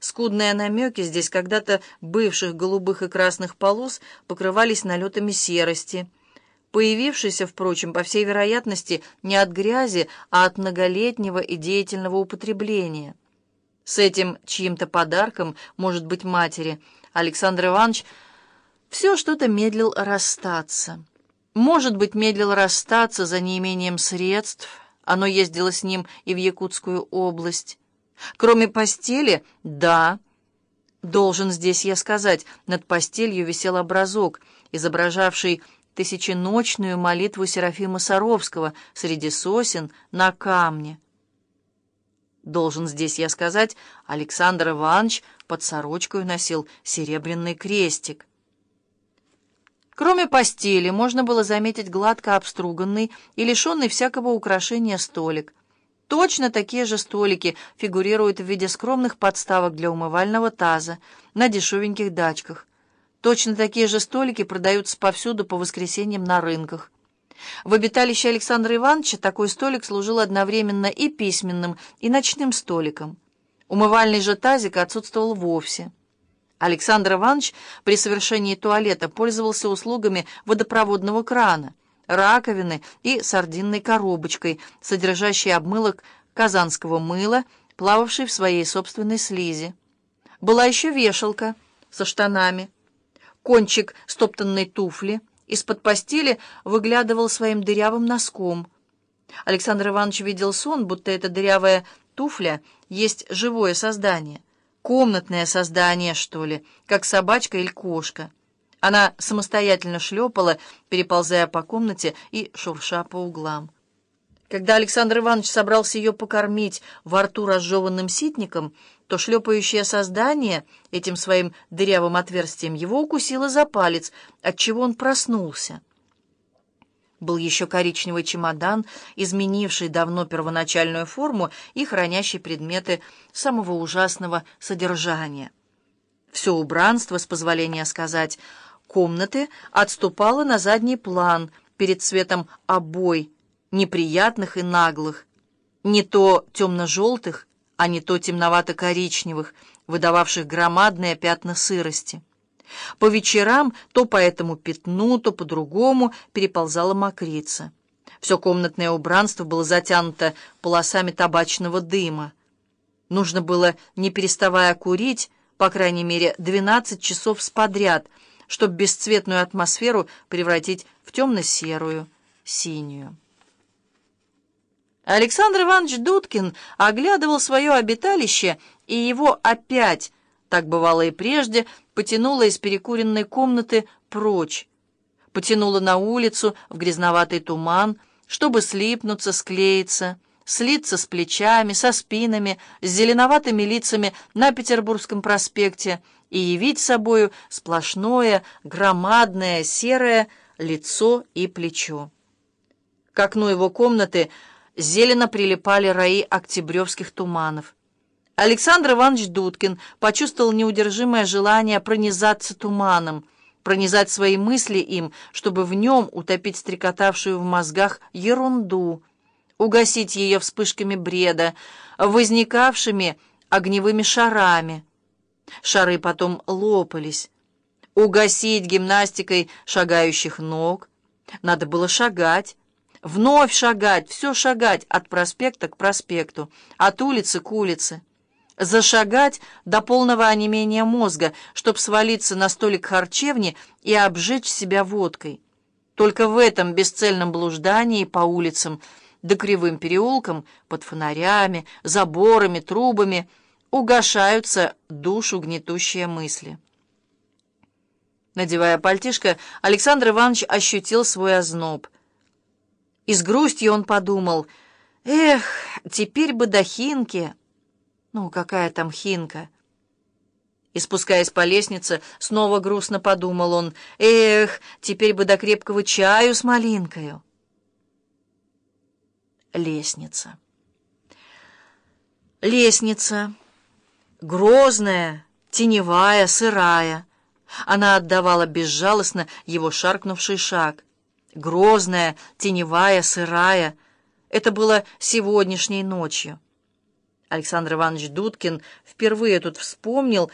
Скудные намеки здесь когда-то бывших голубых и красных полос покрывались налетами серости, появившейся, впрочем, по всей вероятности, не от грязи, а от многолетнего и деятельного употребления. С этим чьим-то подарком, может быть, матери, Александр Иванович все что-то медлил расстаться. Может быть, медлил расстаться за неимением средств, оно ездило с ним и в Якутскую область. Кроме постели, да, должен здесь я сказать, над постелью висел образок, изображавший тысяченочную молитву Серафима Саровского среди сосен на камне. Должен здесь я сказать, Александр Иванович под сорочкой носил серебряный крестик. Кроме постели, можно было заметить гладко обструганный и лишенный всякого украшения столик. Точно такие же столики фигурируют в виде скромных подставок для умывального таза на дешевеньких дачках. Точно такие же столики продаются повсюду по воскресеньям на рынках. В обиталище Александра Ивановича такой столик служил одновременно и письменным, и ночным столиком. Умывальный же тазик отсутствовал вовсе. Александр Иванович при совершении туалета пользовался услугами водопроводного крана раковины и сардинной коробочкой, содержащей обмылок казанского мыла, плававшей в своей собственной слизи. Была еще вешалка со штанами. Кончик стоптанной туфли из-под постели выглядывал своим дырявым носком. Александр Иванович видел сон, будто эта дырявая туфля есть живое создание. Комнатное создание, что ли, как собачка или кошка. Она самостоятельно шлепала, переползая по комнате и шурша по углам. Когда Александр Иванович собрался ее покормить во рту разжеванным ситником, то шлепающее создание этим своим дырявым отверстием его укусило за палец, отчего он проснулся. Был еще коричневый чемодан, изменивший давно первоначальную форму и хранящий предметы самого ужасного содержания. Все убранство, с позволения сказать, — комнаты отступала на задний план перед цветом обой, неприятных и наглых, не то темно-желтых, а не то темновато-коричневых, выдававших громадные пятна сырости. По вечерам то по этому пятну, то по другому переползала мокрица. Все комнатное убранство было затянуто полосами табачного дыма. Нужно было, не переставая курить, по крайней мере, 12 часов сподряд — чтобы бесцветную атмосферу превратить в темно-серую, синюю. Александр Иванович Дудкин оглядывал свое обиталище, и его опять, так бывало и прежде, потянуло из перекуренной комнаты прочь. Потянуло на улицу в грязноватый туман, чтобы слипнуться, склеиться, слиться с плечами, со спинами, с зеленоватыми лицами на Петербургском проспекте — и явить собою сплошное, громадное, серое лицо и плечо. К окну его комнаты зелено прилипали раи октябревских туманов. Александр Иванович Дудкин почувствовал неудержимое желание пронизаться туманом, пронизать свои мысли им, чтобы в нем утопить стрекотавшую в мозгах ерунду, угасить ее вспышками бреда, возникавшими огневыми шарами, Шары потом лопались. Угасить гимнастикой шагающих ног. Надо было шагать. Вновь шагать, все шагать от проспекта к проспекту, от улицы к улице. Зашагать до полного онемения мозга, чтоб свалиться на столик харчевни и обжечь себя водкой. Только в этом бесцельном блуждании по улицам, да кривым переулкам, под фонарями, заборами, трубами — угошаются душу гнетущие мысли. Надевая пальтишко, Александр Иванович ощутил свой озноб. И с грустью он подумал, «Эх, теперь бы до хинки!» «Ну, какая там хинка?» И спускаясь по лестнице, снова грустно подумал он, «Эх, теперь бы до крепкого чаю с малинкою!» Лестница. Лестница грозная, теневая, сырая. Она отдавала безжалостно его шаркнувший шаг. Грозная, теневая, сырая. Это было сегодняшней ночью. Александр Иванович Дудкин впервые тут вспомнил,